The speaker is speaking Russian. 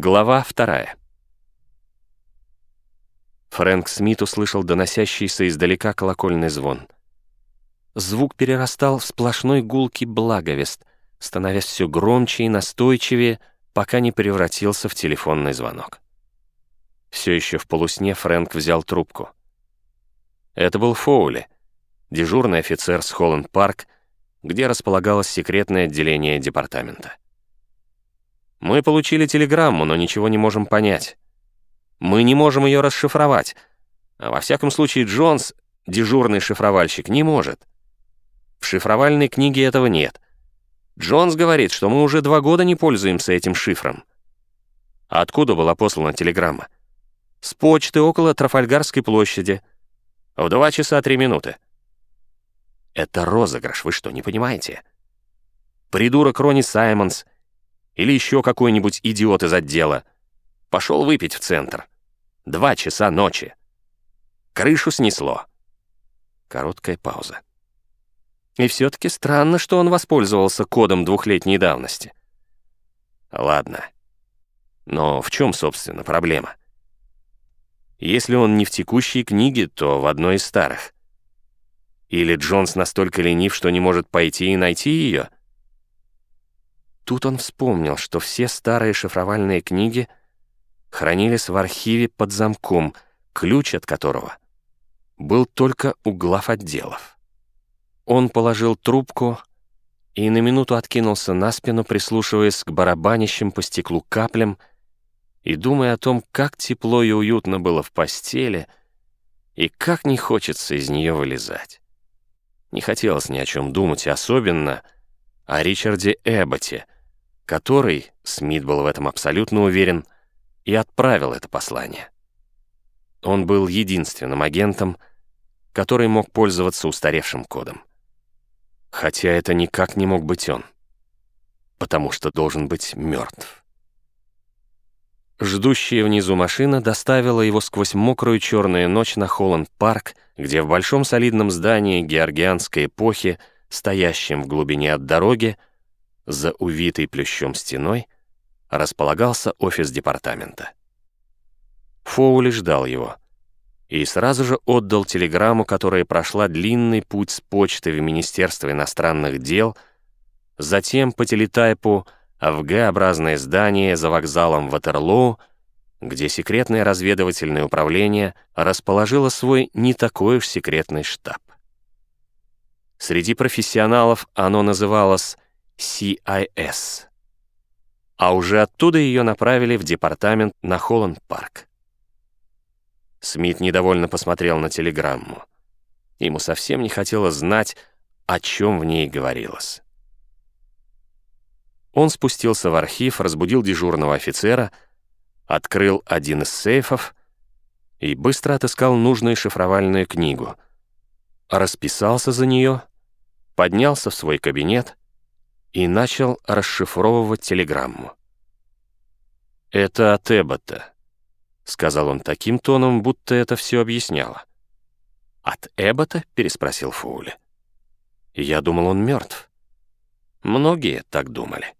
Глава вторая. Фрэнк Смит услышал доносящийся издалека колокольный звон. Звук перерастал в сплошной гулкий благовест, становясь все громче и настойчивее, пока не превратился в телефонный звонок. Все еще в полусне Фрэнк взял трубку. Это был Фоули, дежурный офицер с Холланд-парк, где располагалось секретное отделение департамента. Мы получили телеграмму, но ничего не можем понять. Мы не можем ее расшифровать. А во всяком случае, Джонс, дежурный шифровальщик, не может. В шифровальной книге этого нет. Джонс говорит, что мы уже два года не пользуемся этим шифром. А откуда была послана телеграмма? С почты около Трафальгарской площади. В два часа три минуты. Это розыгрыш, вы что, не понимаете? Придурок Ронни Саймонс — или еще какой-нибудь идиот из отдела. Пошел выпить в центр. Два часа ночи. Крышу снесло. Короткая пауза. И все-таки странно, что он воспользовался кодом двухлетней давности. Ладно. Но в чем, собственно, проблема? Если он не в текущей книге, то в одной из старых. Или Джонс настолько ленив, что не может пойти и найти ее? Тут он вспомнил, что все старые шифровальные книги хранились в архиве под замком, ключ от которого был только у глав отделов. Он положил трубку и на минуту откинулся на спину, прислушиваясь к барабанящим по стеклу каплям и думая о том, как тепло и уютно было в постели и как не хочется из нее вылезать. Не хотелось ни о чем думать, особенно о Ричарде Эбботе — который, Смит был в этом абсолютно уверен, и отправил это послание. Он был единственным агентом, который мог пользоваться устаревшим кодом. Хотя это никак не мог быть он, потому что должен быть мертв. Ждущая внизу машина доставила его сквозь мокрую черную ночь на Холланд-парк, где в большом солидном здании георгианской эпохи, стоящем в глубине от дороги, за увитой плющом стеной располагался офис департамента. Фоули ждал его и сразу же отдал телеграмму, которая прошла длинный путь с почты в Министерство иностранных дел, затем по телетайпу в Г-образное здание за вокзалом Ватерлоу, где секретное разведывательное управление расположило свой не такой уж секретный штаб. Среди профессионалов оно называлось CIS. А уже оттуда ее направили в департамент на Холланд-парк. Смит недовольно посмотрел на телеграмму. Ему совсем не хотелось знать, о чем в ней говорилось. Он спустился в архив, разбудил дежурного офицера, открыл один из сейфов и быстро отыскал нужную шифровальную книгу. Расписался за нее, поднялся в свой кабинет и начал расшифровывать телеграмму. «Это от Эббота», — сказал он таким тоном, будто это все объясняло. «От Эббота?» — переспросил Фоули. «Я думал, он мертв». Многие так думали.